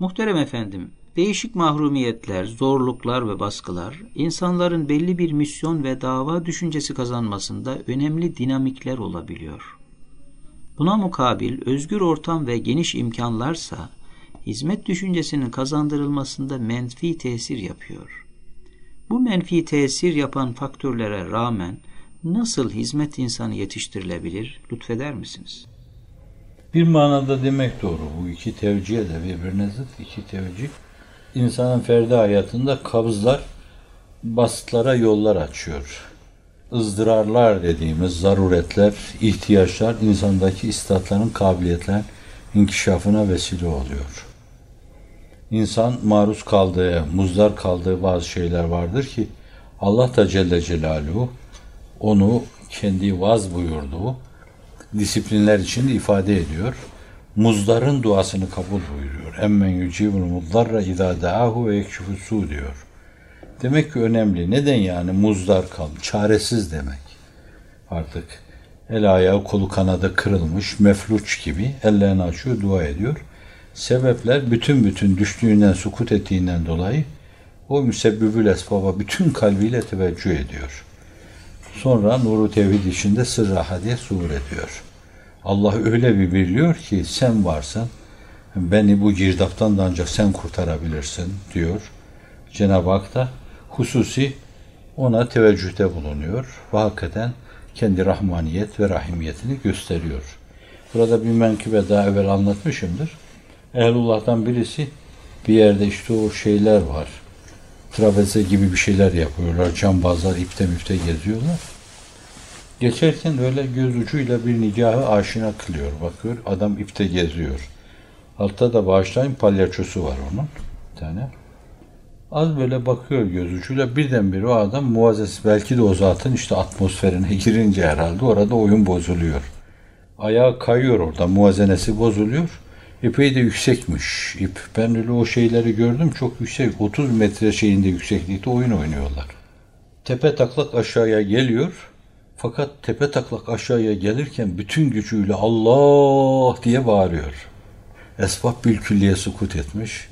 Muhterem efendim, değişik mahrumiyetler, zorluklar ve baskılar insanların belli bir misyon ve dava düşüncesi kazanmasında önemli dinamikler olabiliyor. Buna mukabil özgür ortam ve geniş imkanlarsa hizmet düşüncesinin kazandırılmasında menfi tesir yapıyor. Bu menfi tesir yapan faktörlere rağmen nasıl hizmet insanı yetiştirilebilir lütfeder misiniz? Bir manada demek doğru. Bu iki tevcihe de birbirine zıt iki tevcih. İnsanın ferdi hayatında kabızlar basitlara yollar açıyor. ızdırarlar dediğimiz zaruretler, ihtiyaçlar insandaki istatların, kabiliyetlerin inkişafına vesile oluyor. İnsan maruz kaldığı, muzdar kaldığı bazı şeyler vardır ki Allah da Celle Celaluhu onu kendi vaz buyurduğu disiplinler içinde ifade ediyor. Muzdarın duasını kabul buyuruyor. Emmen yücibul muzdarra idâ da'ahu ve yekşifu su diyor. Demek ki önemli. Neden yani muzdar kal, çaresiz demek. Artık el ayağı kolu kanadı kırılmış, mefluç gibi ellerini açıyor, dua ediyor. Sebepler bütün bütün düştüğünden, sukut ettiğinden dolayı o müsebbibül esbaba bütün kalbiyle teveccüh ediyor. Sonra nuru tevhid içinde sırrı hadiye suhur ediyor. Allah öyle bir biliyor ki sen varsan beni bu girdaptan da ancak sen kurtarabilirsin diyor. Cenab-ı Hak da hususi ona teveccühte bulunuyor ve hakikaten kendi rahmaniyet ve rahimiyetini gösteriyor. Burada bir menkıbe daha evvel anlatmışımdır. Ehlullah'tan birisi bir yerde işte o şeyler var. Trabeze gibi bir şeyler yapıyorlar. Cambazlar ipte müfte geziyorlar. Geçerken öyle göz ucuyla bir nigahı aşina kılıyor. Bakıyor adam ipte geziyor. Altta da bağışlayın palyaçosu var onun. Bir tane. Az böyle bakıyor göz ucuyla birdenbire o adam muazzez belki de o zatın işte atmosferine girince herhalde orada oyun bozuluyor. Ayağı kayıyor orada muazenesi bozuluyor. Epey de yüksekmiş ip. Ben öyle o şeyleri gördüm çok yüksek. 30 metre şeyinde yükseklikte oyun oynuyorlar. Tepe taklak aşağıya geliyor. Fakat tepe taklak aşağıya gelirken bütün gücüyle Allah diye bağırıyor. Esbab bir külliye sukut etmiş.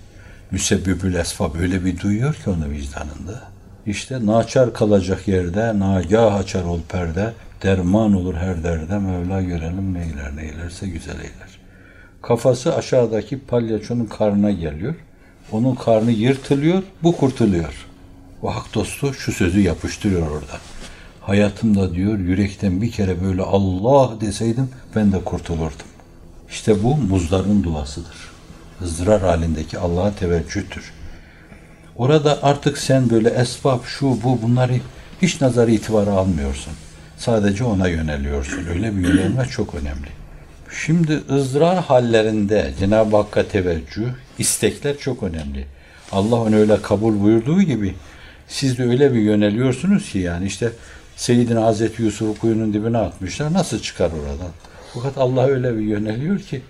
Müsebbibül esbab öyle bir duyuyor ki onu vicdanında. İşte naçar kalacak yerde, nagah açar ol perde, derman olur her derde, Mevla görelim neyler neylerse güzel eyler. Kafası aşağıdaki palyaçonun karnına geliyor. Onun karnı yırtılıyor, bu kurtuluyor. O hak dostu şu sözü yapıştırıyor orada. Hayatımda diyor yürekten bir kere böyle Allah deseydim ben de kurtulurdum. İşte bu muzdarın duasıdır. ızdırar halindeki Allah'a teveccühtür. Orada artık sen böyle esbab şu bu bunları hiç nazar itibarı almıyorsun. Sadece ona yöneliyorsun. Öyle bir yönelme çok önemli. Şimdi ızdırar hallerinde Cenab-ı Hakk'a teveccüh, istekler çok önemli. Allah onu öyle kabul buyurduğu gibi siz de öyle bir yöneliyorsunuz ki yani işte Seyyidina Hazreti Yusuf'u kuyunun dibine atmışlar. Nasıl çıkar oradan? Fakat Allah öyle bir yöneliyor ki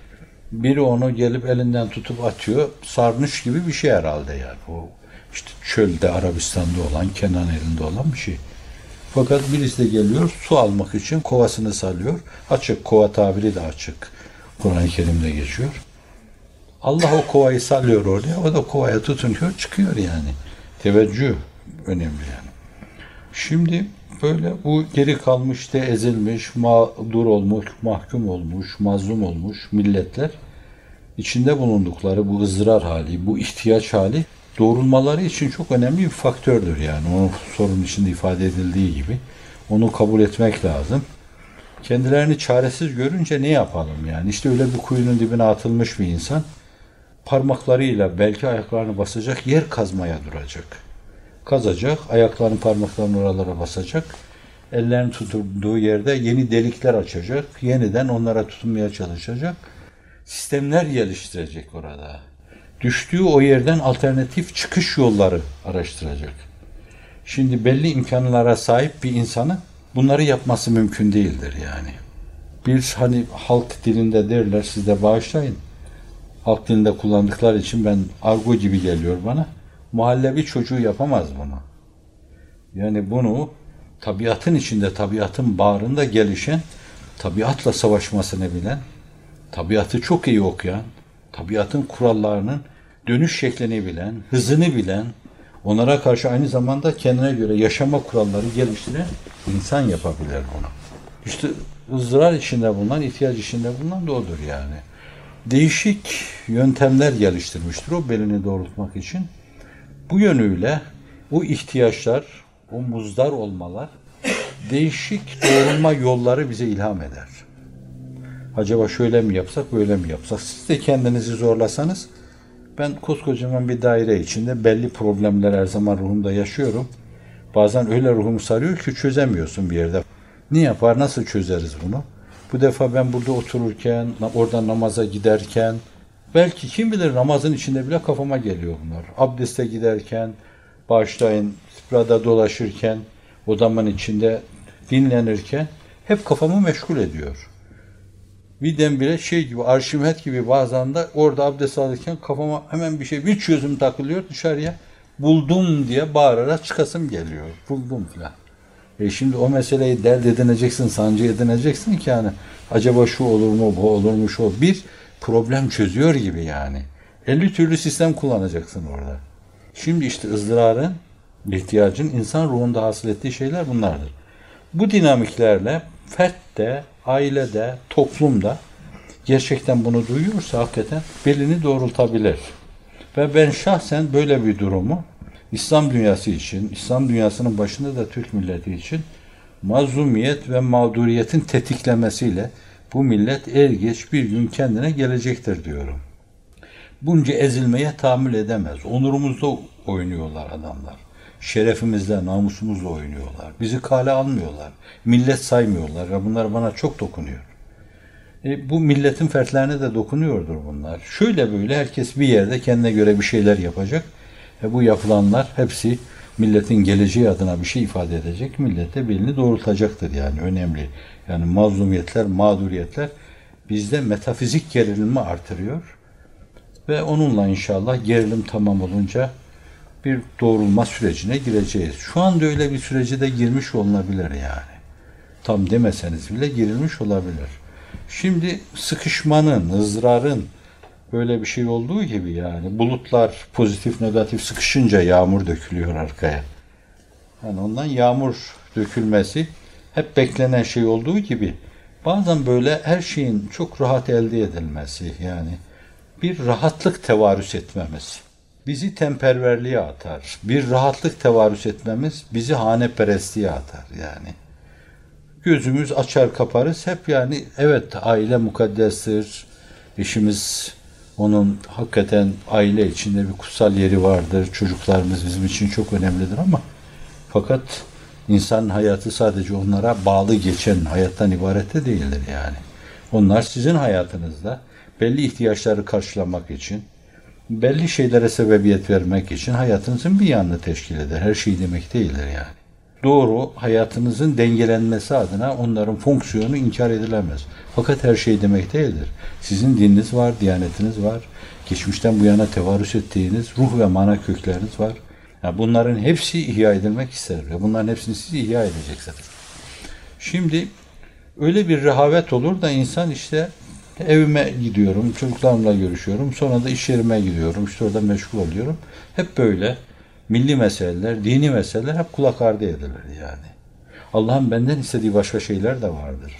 biri onu gelip elinden tutup atıyor. Sarnıç gibi bir şey herhalde yani. O işte çölde Arabistan'da olan, Kenan elinde olan bir şey. Fakat birisi de geliyor su almak için kovasını salıyor. Açık, kova tabiri de açık. Kur'an-ı Kerim'de geçiyor. Allah o kovayı sallıyor oraya. O da kovaya tutunuyor, çıkıyor yani. Teveccüh önemli yani. Şimdi böyle bu geri kalmış da ezilmiş, mağdur olmuş, mahkum olmuş, mazlum olmuş milletler içinde bulundukları bu ızdırar hali, bu ihtiyaç hali doğrulmaları için çok önemli bir faktördür yani. Onun sorun içinde ifade edildiği gibi. Onu kabul etmek lazım. Kendilerini çaresiz görünce ne yapalım yani? İşte öyle bir kuyunun dibine atılmış bir insan parmaklarıyla belki ayaklarını basacak yer kazmaya duracak. Kazacak, ayaklarını parmaklarını oralara basacak. Ellerini tutulduğu yerde yeni delikler açacak. Yeniden onlara tutunmaya çalışacak. Sistemler geliştirecek orada düştüğü o yerden alternatif çıkış yolları araştıracak. Şimdi belli imkanlara sahip bir insanın bunları yapması mümkün değildir yani. Bir hani halk dilinde derler siz de bağışlayın. Halk dilinde kullandıkları için ben argo gibi geliyor bana. Muhallebi çocuğu yapamaz bunu. Yani bunu tabiatın içinde, tabiatın bağrında gelişen, tabiatla savaşmasını bilen, tabiatı çok iyi okuyan, tabiatın kurallarının dönüş şeklini bilen, hızını bilen, onlara karşı aynı zamanda kendine göre yaşama kuralları geliştiren insan yapabilir bunu. İşte ızdırar içinde bulunan, ihtiyaç içinde bulunan da odur yani. Değişik yöntemler geliştirmiştir o belini doğrultmak için. Bu yönüyle bu ihtiyaçlar, o muzdar olmalar değişik doğrulma yolları bize ilham eder. Acaba şöyle mi yapsak, böyle mi yapsak? Siz de kendinizi zorlasanız, ben koskocaman bir daire içinde belli problemler her zaman ruhumda yaşıyorum. Bazen öyle ruhumu sarıyor ki çözemiyorsun bir yerde. Ne yapar, nasıl çözeriz bunu? Bu defa ben burada otururken, orada namaza giderken, belki kim bilir namazın içinde bile kafama geliyor bunlar. Abdeste giderken, başlayın, sırada dolaşırken, odamın içinde dinlenirken hep kafamı meşgul ediyor. Birdenbire şey gibi, arşimet gibi bazen de orada abdest alırken kafama hemen bir şey, bir çözüm takılıyor dışarıya. Buldum diye bağırarak çıkasım geliyor. Buldum falan. E şimdi o meseleyi dert edineceksin, sancı edineceksin ki yani acaba şu olur mu, bu olur mu, şu olur. Bir problem çözüyor gibi yani. 50 türlü sistem kullanacaksın orada. Şimdi işte ızdırarın, ihtiyacın insan ruhunda hasıl ettiği şeyler bunlardır. Bu dinamiklerle fertte, ailede, toplumda gerçekten bunu duyuyorsa hakikaten belini doğrultabilir. Ve ben şahsen böyle bir durumu İslam dünyası için, İslam dünyasının başında da Türk milleti için mazlumiyet ve mağduriyetin tetiklemesiyle bu millet er geç bir gün kendine gelecektir diyorum. Bunca ezilmeye tahammül edemez. Onurumuzda oynuyorlar adamlar. Şerefimizle, namusumuzla oynuyorlar. Bizi kale almıyorlar. Millet saymıyorlar ve bunlar bana çok dokunuyor. E, bu milletin fertlerine de dokunuyordur bunlar. Şöyle böyle herkes bir yerde kendine göre bir şeyler yapacak ve bu yapılanlar hepsi milletin geleceği adına bir şey ifade edecek. Millete belini doğrultacaktır yani önemli. Yani mazlumiyetler, mağduriyetler bizde metafizik gerilimi artırıyor. Ve onunla inşallah gerilim tamam olunca bir doğrulma sürecine gireceğiz. Şu anda öyle bir sürece de girmiş olunabilir yani. Tam demeseniz bile girilmiş olabilir. Şimdi sıkışmanın, ızrarın, böyle bir şey olduğu gibi yani bulutlar pozitif negatif sıkışınca yağmur dökülüyor arkaya. Yani ondan yağmur dökülmesi hep beklenen şey olduğu gibi bazen böyle her şeyin çok rahat elde edilmesi yani bir rahatlık tevarüs etmemiz bizi temperverliğe atar. Bir rahatlık tevarüs etmemiz bizi haneperestliğe atar yani. Gözümüz açar kaparız hep yani evet aile mukaddestir. Eşimiz onun hakikaten aile içinde bir kutsal yeri vardır. Çocuklarımız bizim için çok önemlidir ama fakat insanın hayatı sadece onlara bağlı geçen hayattan ibaret de değildir yani. Onlar sizin hayatınızda belli ihtiyaçları karşılamak için, belli şeylere sebebiyet vermek için hayatınızın bir yanını teşkil eder. Her şey demek değildir yani. Doğru, hayatınızın dengelenmesi adına onların fonksiyonu inkar edilemez. Fakat her şey demek değildir. Sizin dininiz var, diyanetiniz var. Geçmişten bu yana tevarüs ettiğiniz ruh ve mana kökleriniz var. Yani bunların hepsi ihya edilmek ister ve bunların hepsini siz ihya edeceksiniz. Şimdi öyle bir rehavet olur da insan işte evime gidiyorum, çocuklarımla görüşüyorum, sonra da iş yerime gidiyorum, işte orada meşgul oluyorum. Hep böyle milli meseleler, dini meseleler hep kulak ardı edilir yani. Allah'ın benden istediği başka şeyler de vardır.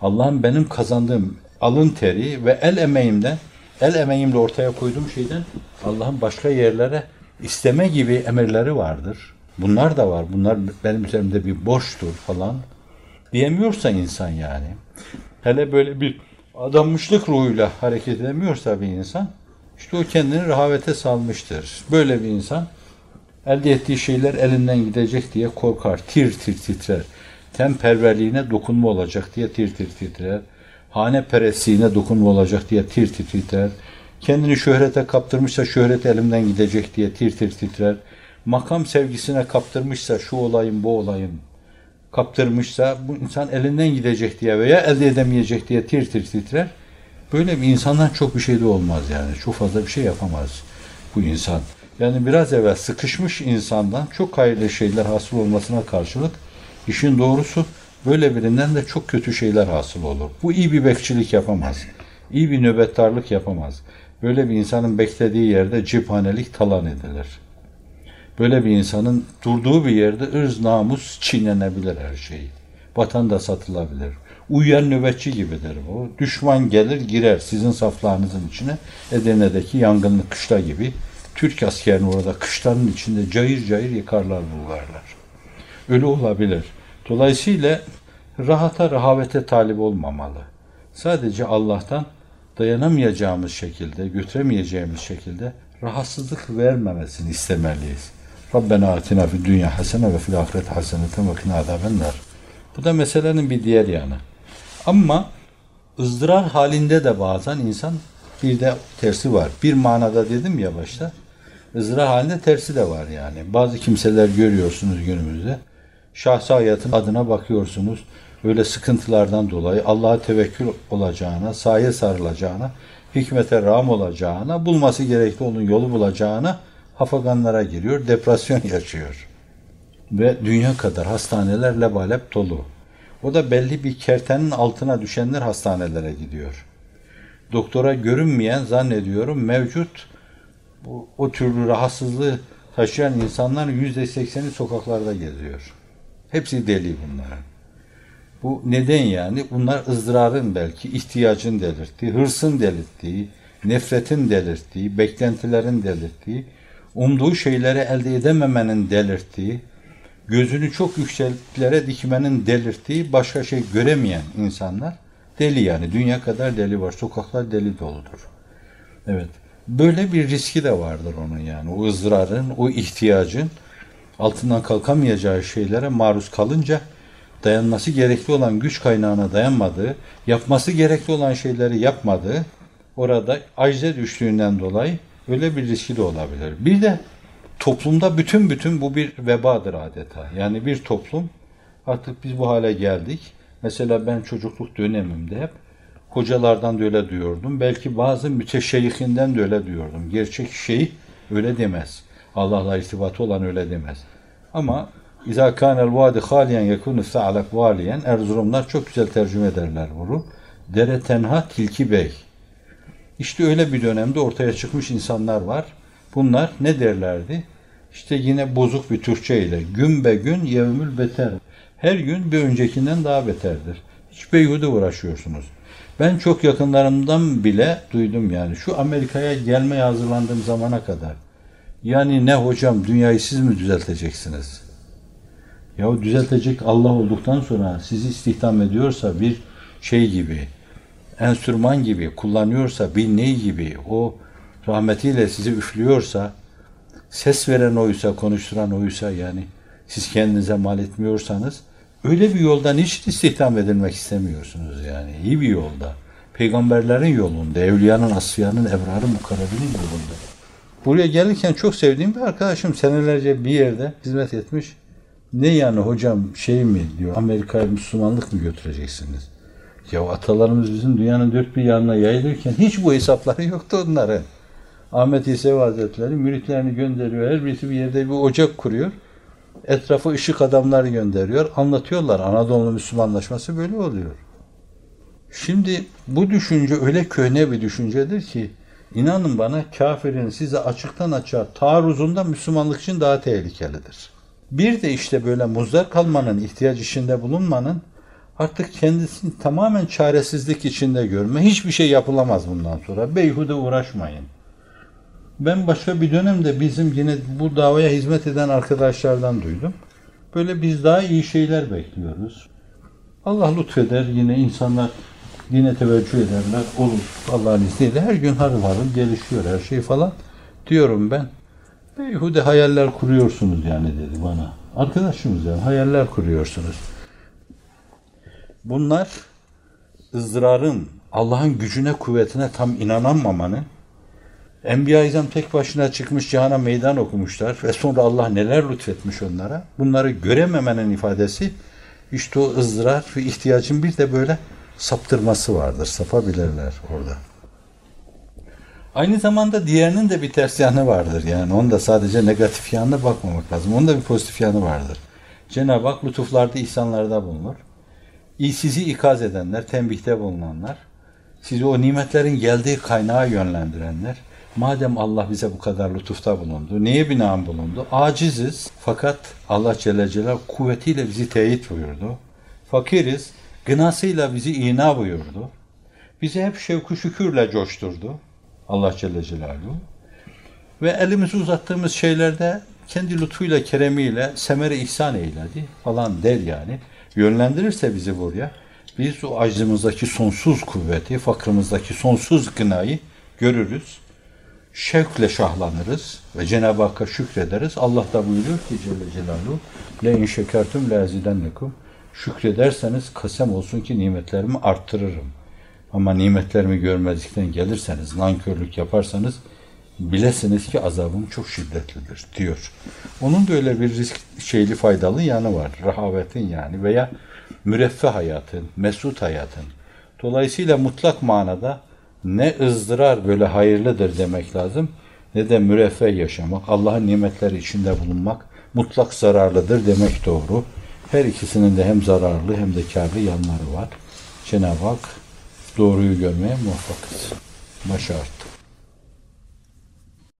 Allah'ın benim kazandığım alın teri ve el emeğimden, el emeğimle ortaya koyduğum şeyden Allah'ın başka yerlere isteme gibi emirleri vardır. Bunlar da var. Bunlar benim üzerimde bir borçtur falan. Diyemiyorsa insan yani. Hele böyle bir adanmışlık ruhuyla hareket edemiyorsa bir insan, işte o kendini rehavete salmıştır. Böyle bir insan elde ettiği şeyler elinden gidecek diye korkar, tir tir titrer. Temperverliğine dokunma olacak diye tir tir titrer. Hane perestliğine dokunma olacak diye tir tir titrer. Kendini şöhrete kaptırmışsa şöhret elimden gidecek diye tir tir titrer. Makam sevgisine kaptırmışsa şu olayım bu olayım kaptırmışsa bu insan elinden gidecek diye veya elde edemeyecek diye tir tir titrer. Böyle bir insandan çok bir şey de olmaz yani. Çok fazla bir şey yapamaz bu insan. Yani biraz evvel sıkışmış insandan çok hayırlı şeyler hasıl olmasına karşılık işin doğrusu böyle birinden de çok kötü şeyler hasıl olur. Bu iyi bir bekçilik yapamaz. İyi bir nöbettarlık yapamaz. Böyle bir insanın beklediği yerde cephanelik talan edilir. Böyle bir insanın durduğu bir yerde ırz namus çiğnenebilir her şeyi. Vatan da satılabilir. Uyuyan nöbetçi gibidir bu. Düşman gelir girer sizin saflarınızın içine. Edirne'deki yangınlı kışla gibi. Türk askerini orada kışlanın içinde cayır cayır yıkarlar bulgarlar. Öyle olabilir. Dolayısıyla rahata rahavete talip olmamalı. Sadece Allah'tan dayanamayacağımız şekilde, götüremeyeceğimiz şekilde rahatsızlık vermemesini istemeliyiz. Rabbena atina fi dünya hasene ve fil ahiret haseneten ve kina azabennar. Bu da meselenin bir diğer yanı. Ama ızdırar halinde de bazen insan bir de tersi var. Bir manada dedim ya başta. Izdırar halinde tersi de var yani. Bazı kimseler görüyorsunuz günümüzde. Şahsi hayatın adına bakıyorsunuz. Böyle sıkıntılardan dolayı Allah'a tevekkül olacağına, saye sarılacağına, hikmete ram olacağına, bulması gerekli onun yolu bulacağına hafaganlara giriyor, depresyon yaşıyor. Ve dünya kadar hastaneler lebalep dolu. O da belli bir kertenin altına düşenler hastanelere gidiyor. Doktora görünmeyen zannediyorum mevcut bu, o türlü rahatsızlığı taşıyan insanların yüzde sekseni sokaklarda geziyor. Hepsi deli bunların. Bu neden yani? Bunlar ızdırarın belki, ihtiyacın delirttiği, hırsın delirttiği, nefretin delirttiği, beklentilerin delirttiği, umduğu şeyleri elde edememenin delirttiği, gözünü çok yükseklere dikmenin delirttiği başka şey göremeyen insanlar deli yani. Dünya kadar deli var. Sokaklar deli doludur. Evet. Böyle bir riski de vardır onun yani. O ızdırarın, o ihtiyacın altından kalkamayacağı şeylere maruz kalınca dayanması gerekli olan güç kaynağına dayanmadığı, yapması gerekli olan şeyleri yapmadığı, orada acize düştüğünden dolayı öyle bir riski de olabilir. Bir de toplumda bütün bütün bu bir vebadır adeta. Yani bir toplum artık biz bu hale geldik. Mesela ben çocukluk dönemimde hep hocalardan da öyle duyurdum. Belki bazı müteşeyyihinden de öyle duyurdum. Gerçek şey öyle demez. Allah'la irtibatı olan öyle demez. Ama İzâ kânel vâdi hâliyen yekûnü sa'alak vâliyen Erzurumlar çok güzel tercüme ederler bunu. Dere tenha tilki bey. İşte öyle bir dönemde ortaya çıkmış insanlar var. Bunlar ne derlerdi? İşte yine bozuk bir Türkçe ile gün be gün yevmül beter. Her gün bir öncekinden daha beterdir. Hiç beyhude uğraşıyorsunuz. Ben çok yakınlarımdan bile duydum yani. Şu Amerika'ya gelmeye hazırlandığım zamana kadar. Yani ne hocam dünyayı siz mi düzelteceksiniz? Ya düzeltecek Allah olduktan sonra sizi istihdam ediyorsa bir şey gibi, enstrüman gibi kullanıyorsa, bir ney gibi o rahmetiyle sizi üflüyorsa, ses veren oysa, konuşturan oysa yani siz kendinize mal etmiyorsanız öyle bir yoldan hiç istihdam edilmek istemiyorsunuz yani. iyi bir yolda. Peygamberlerin yolunda, evliyanın, asfiyanın, ebrarın, mukarrebinin yolunda. Buraya gelirken çok sevdiğim bir arkadaşım senelerce bir yerde hizmet etmiş. Ne yani hocam şey mi diyor Amerika'ya Müslümanlık mı götüreceksiniz? Ya atalarımız bizim dünyanın dört bir yanına yayılırken hiç bu hesapları yoktu onların. Ahmet İsevi Hazretleri müritlerini gönderiyor. Her birisi bir yerde bir ocak kuruyor. Etrafı ışık adamları gönderiyor. Anlatıyorlar. Anadolu Müslümanlaşması böyle oluyor. Şimdi bu düşünce öyle köhne bir düşüncedir ki inanın bana kafirin size açıktan açığa taarruzunda Müslümanlık için daha tehlikelidir. Bir de işte böyle muzdar kalmanın, ihtiyaç içinde bulunmanın artık kendisini tamamen çaresizlik içinde görme. Hiçbir şey yapılamaz bundan sonra. Beyhude uğraşmayın. Ben başka bir dönemde bizim yine bu davaya hizmet eden arkadaşlardan duydum. Böyle biz daha iyi şeyler bekliyoruz. Allah lütfeder yine insanlar dine teveccüh ederler. Olur Allah'ın izniyle her gün harıl harıl gelişiyor her şey falan. Diyorum ben. Beyhude hayaller kuruyorsunuz yani dedi bana. Arkadaşımız yani hayaller kuruyorsunuz. Bunlar ızdırarın, Allah'ın gücüne, kuvvetine tam inanamamanın, Enbiya-i tek başına çıkmış cihana meydan okumuşlar ve sonra Allah neler lütfetmiş onlara. Bunları görememenin ifadesi işte o ızdırar ve ihtiyacın bir de böyle saptırması vardır. Sapabilirler orada. Aynı zamanda diğerinin de bir ters yanı vardır. Yani onun da sadece negatif yanına bakmamak lazım. Onun da bir pozitif yanı vardır. Cenab-ı Hak lütuflarda, ihsanlarda bulunur. Sizi ikaz edenler, tembihte bulunanlar, sizi o nimetlerin geldiği kaynağa yönlendirenler, madem Allah bize bu kadar lütufta bulundu, neye binaen bulundu? Aciziz fakat Allah Celle Celaluhu kuvvetiyle bizi teyit buyurdu. Fakiriz, gınasıyla bizi ina buyurdu. Bizi hep şevku şükürle coşturdu Allah Celle Celaluhu. Ve elimizi uzattığımız şeylerde kendi lütfuyla, keremiyle semeri ihsan eyledi falan der yani. Yönlendirirse bizi buraya, biz o aczımızdaki sonsuz kuvveti, fakrımızdaki sonsuz gınayı görürüz. Şevkle şahlanırız ve Cenab-ı Hakk'a şükrederiz. Allah da buyuruyor ki Celle Celaluhu Le in şekertum le azidennekum Şükrederseniz kasem olsun ki nimetlerimi arttırırım. Ama nimetlerimi görmezlikten gelirseniz, nankörlük yaparsanız bilesiniz ki azabım çok şiddetlidir diyor. Onun da öyle bir risk şeyli faydalı yanı var. Rahavetin yani veya müreffeh hayatın, mesut hayatın. Dolayısıyla mutlak manada ne ızdırar böyle hayırlıdır demek lazım ne de müreffeh yaşamak, Allah'ın nimetleri içinde bulunmak mutlak zararlıdır demek doğru. Her ikisinin de hem zararlı hem de karlı yanları var. Cenab-ı Hak doğruyu görmeye muvaffak etsin. Başa arttı.